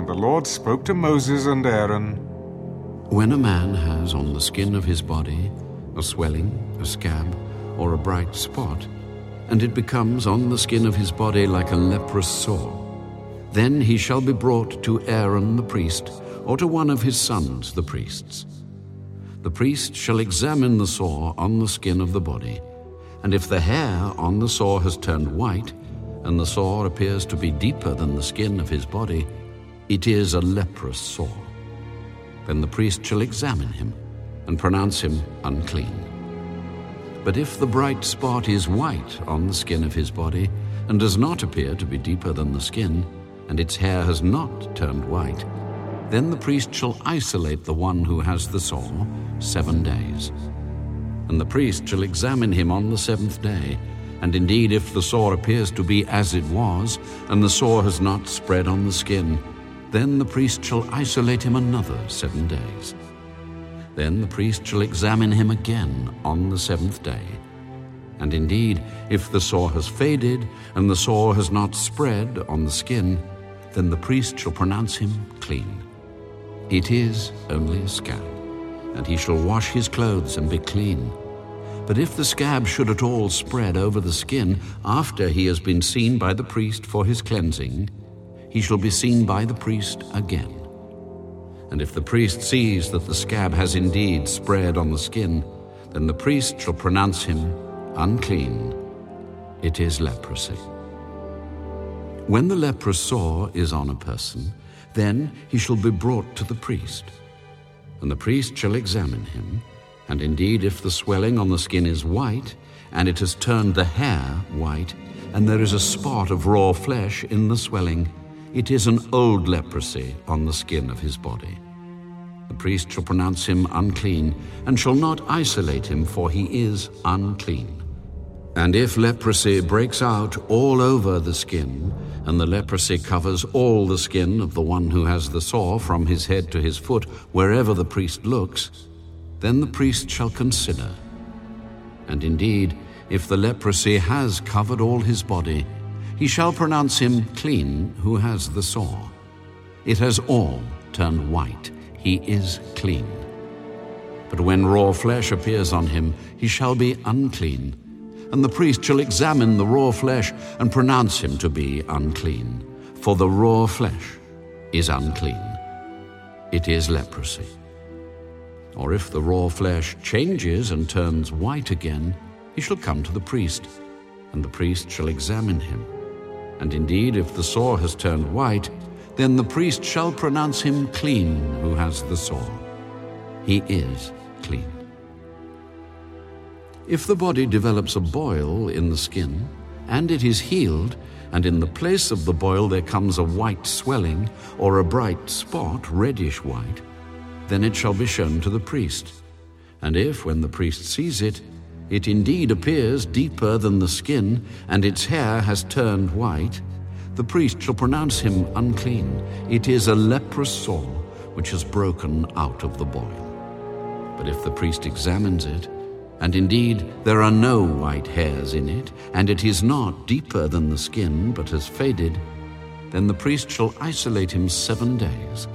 And the Lord spoke to Moses and Aaron When a man has on the skin of his body a swelling, a scab, or a bright spot, and it becomes on the skin of his body like a leprous sore, then he shall be brought to Aaron the priest, or to one of his sons the priests. The priest shall examine the sore on the skin of the body, and if the hair on the sore has turned white, and the sore appears to be deeper than the skin of his body, it is a leprous sore. Then the priest shall examine him and pronounce him unclean. But if the bright spot is white on the skin of his body, and does not appear to be deeper than the skin, and its hair has not turned white, then the priest shall isolate the one who has the sore seven days. And the priest shall examine him on the seventh day. And indeed, if the sore appears to be as it was, and the sore has not spread on the skin, then the priest shall isolate him another seven days. Then the priest shall examine him again on the seventh day. And indeed, if the sore has faded, and the sore has not spread on the skin, then the priest shall pronounce him clean. It is only a scab, and he shall wash his clothes and be clean. But if the scab should at all spread over the skin after he has been seen by the priest for his cleansing, he shall be seen by the priest again. And if the priest sees that the scab has indeed spread on the skin, then the priest shall pronounce him unclean. It is leprosy. When the leprous sore is on a person, then he shall be brought to the priest. And the priest shall examine him, and indeed, if the swelling on the skin is white, and it has turned the hair white, and there is a spot of raw flesh in the swelling, it is an old leprosy on the skin of his body. The priest shall pronounce him unclean, and shall not isolate him, for he is unclean. And if leprosy breaks out all over the skin, and the leprosy covers all the skin of the one who has the sore from his head to his foot, wherever the priest looks, then the priest shall consider. And indeed, if the leprosy has covered all his body, he shall pronounce him clean who has the sore. It has all turned white. He is clean. But when raw flesh appears on him, he shall be unclean. And the priest shall examine the raw flesh and pronounce him to be unclean. For the raw flesh is unclean. It is leprosy. Or if the raw flesh changes and turns white again, he shall come to the priest, and the priest shall examine him. And indeed, if the sore has turned white, then the priest shall pronounce him clean who has the sore. He is clean. If the body develops a boil in the skin, and it is healed, and in the place of the boil there comes a white swelling or a bright spot, reddish white, then it shall be shown to the priest. And if, when the priest sees it, it indeed appears deeper than the skin, and its hair has turned white, the priest shall pronounce him unclean. It is a leprous sore which has broken out of the boil. But if the priest examines it, and indeed there are no white hairs in it, and it is not deeper than the skin, but has faded, then the priest shall isolate him seven days.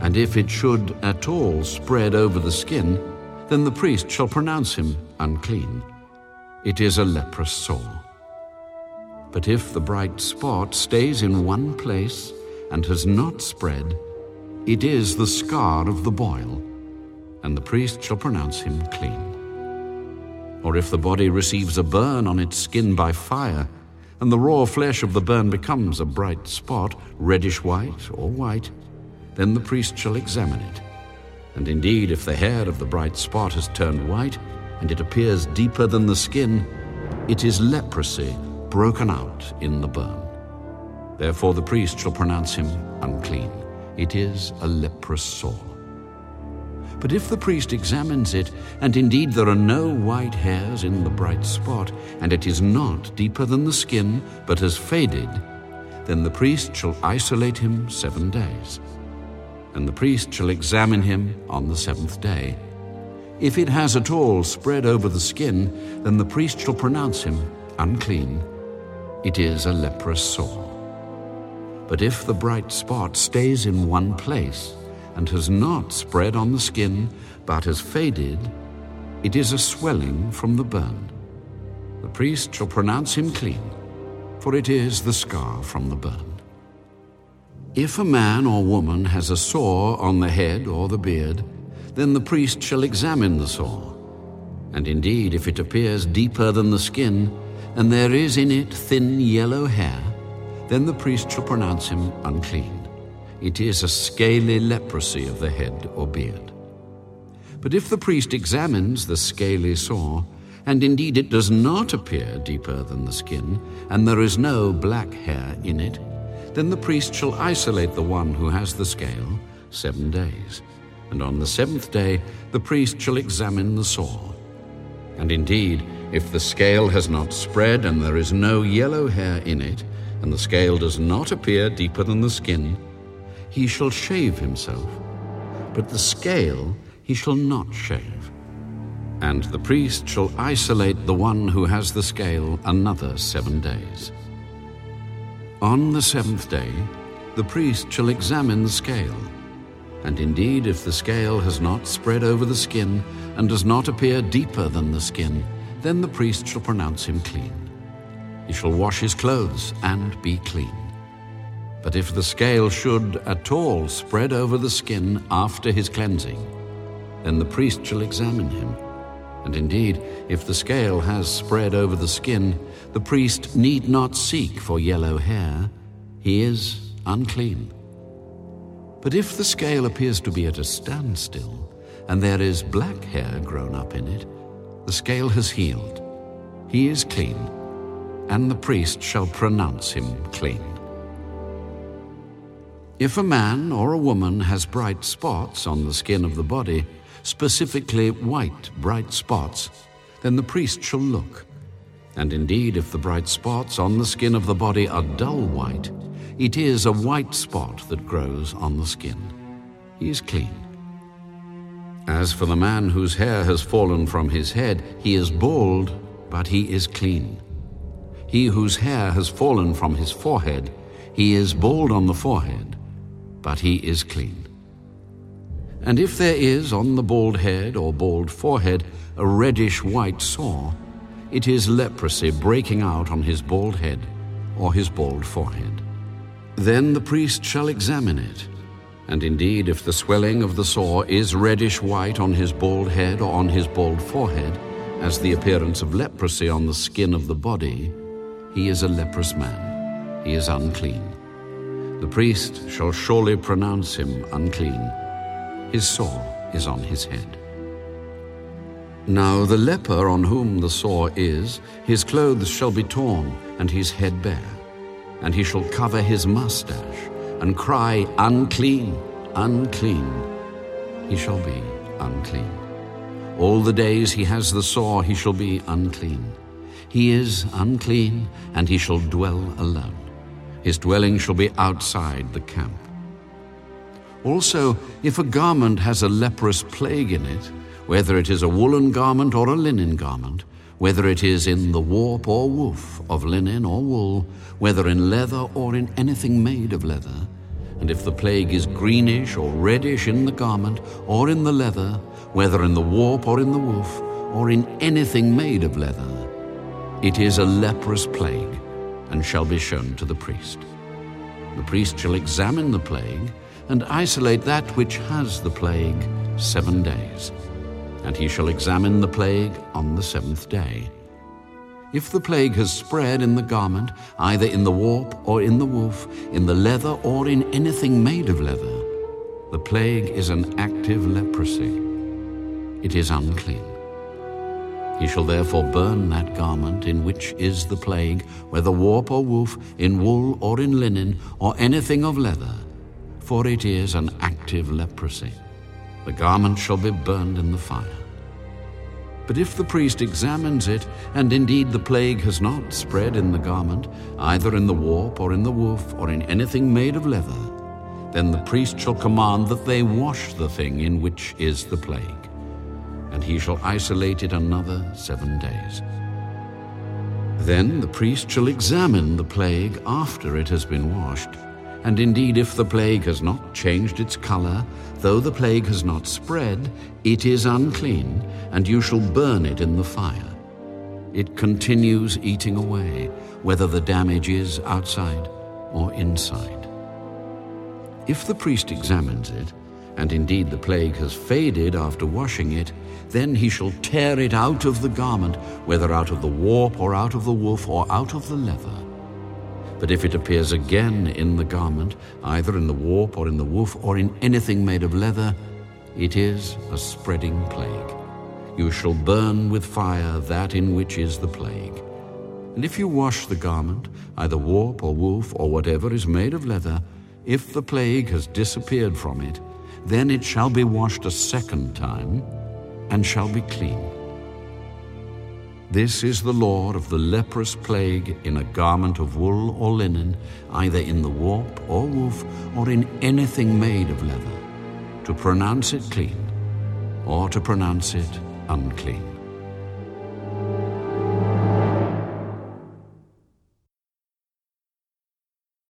And if it should at all spread over the skin, then the priest shall pronounce him unclean. It is a leprous sore. But if the bright spot stays in one place and has not spread, it is the scar of the boil, and the priest shall pronounce him clean. Or if the body receives a burn on its skin by fire, and the raw flesh of the burn becomes a bright spot, reddish white or white, then the priest shall examine it. And indeed, if the hair of the bright spot has turned white, and it appears deeper than the skin, it is leprosy broken out in the burn. Therefore the priest shall pronounce him unclean. It is a leprous sore. But if the priest examines it, and indeed there are no white hairs in the bright spot, and it is not deeper than the skin, but has faded, then the priest shall isolate him seven days. And the priest shall examine him on the seventh day. If it has at all spread over the skin, then the priest shall pronounce him unclean. It is a leprous sore. But if the bright spot stays in one place and has not spread on the skin, but has faded, it is a swelling from the burn. The priest shall pronounce him clean, for it is the scar from the burn. If a man or woman has a sore on the head or the beard, then the priest shall examine the sore. And indeed, if it appears deeper than the skin, and there is in it thin yellow hair, then the priest shall pronounce him unclean. It is a scaly leprosy of the head or beard. But if the priest examines the scaly sore, and indeed it does not appear deeper than the skin, and there is no black hair in it, then the priest shall isolate the one who has the scale seven days. And on the seventh day the priest shall examine the sore. And indeed, if the scale has not spread and there is no yellow hair in it, and the scale does not appear deeper than the skin, he shall shave himself, but the scale he shall not shave. And the priest shall isolate the one who has the scale another seven days. On the seventh day, the priest shall examine the scale. And indeed, if the scale has not spread over the skin and does not appear deeper than the skin, then the priest shall pronounce him clean. He shall wash his clothes and be clean. But if the scale should at all spread over the skin after his cleansing, then the priest shall examine him. And indeed, if the scale has spread over the skin, the priest need not seek for yellow hair. He is unclean. But if the scale appears to be at a standstill, and there is black hair grown up in it, the scale has healed. He is clean and the priest shall pronounce him clean. If a man or a woman has bright spots on the skin of the body, specifically white bright spots, then the priest shall look. And indeed, if the bright spots on the skin of the body are dull white, it is a white spot that grows on the skin. He is clean. As for the man whose hair has fallen from his head, he is bald, but he is clean. He whose hair has fallen from his forehead, he is bald on the forehead, but he is clean. And if there is on the bald head or bald forehead a reddish white sore, it is leprosy breaking out on his bald head or his bald forehead. Then the priest shall examine it. And indeed, if the swelling of the sore is reddish white on his bald head or on his bald forehead, as the appearance of leprosy on the skin of the body, he is a leprous man. He is unclean. The priest shall surely pronounce him unclean. His sore is on his head. Now the leper on whom the sore is, his clothes shall be torn, and his head bare. And he shall cover his mustache, and cry, Unclean, unclean. He shall be unclean. All the days he has the sore, he shall be unclean. He is unclean, and he shall dwell alone. His dwelling shall be outside the camp. Also, if a garment has a leprous plague in it, whether it is a woolen garment or a linen garment, whether it is in the warp or woof of linen or wool, whether in leather or in anything made of leather, and if the plague is greenish or reddish in the garment or in the leather, whether in the warp or in the woof, or in anything made of leather, it is a leprous plague, and shall be shown to the priest. The priest shall examine the plague, and isolate that which has the plague seven days. And he shall examine the plague on the seventh day. If the plague has spread in the garment, either in the warp or in the woof, in the leather or in anything made of leather, the plague is an active leprosy. It is unclean. He shall therefore burn that garment in which is the plague, whether warp or woof, in wool or in linen, or anything of leather, for it is an active leprosy. The garment shall be burned in the fire. But if the priest examines it, and indeed the plague has not spread in the garment, either in the warp or in the woof, or in anything made of leather, then the priest shall command that they wash the thing in which is the plague and he shall isolate it another seven days. Then the priest shall examine the plague after it has been washed. And indeed, if the plague has not changed its color, though the plague has not spread, it is unclean, and you shall burn it in the fire. It continues eating away, whether the damage is outside or inside. If the priest examines it, and indeed the plague has faded after washing it, then he shall tear it out of the garment, whether out of the warp or out of the woof or out of the leather. But if it appears again in the garment, either in the warp or in the woof or in anything made of leather, it is a spreading plague. You shall burn with fire that in which is the plague. And if you wash the garment, either warp or woof or whatever is made of leather, if the plague has disappeared from it, then it shall be washed a second time and shall be clean. This is the law of the leprous plague in a garment of wool or linen, either in the warp or woof, or in anything made of leather, to pronounce it clean or to pronounce it unclean.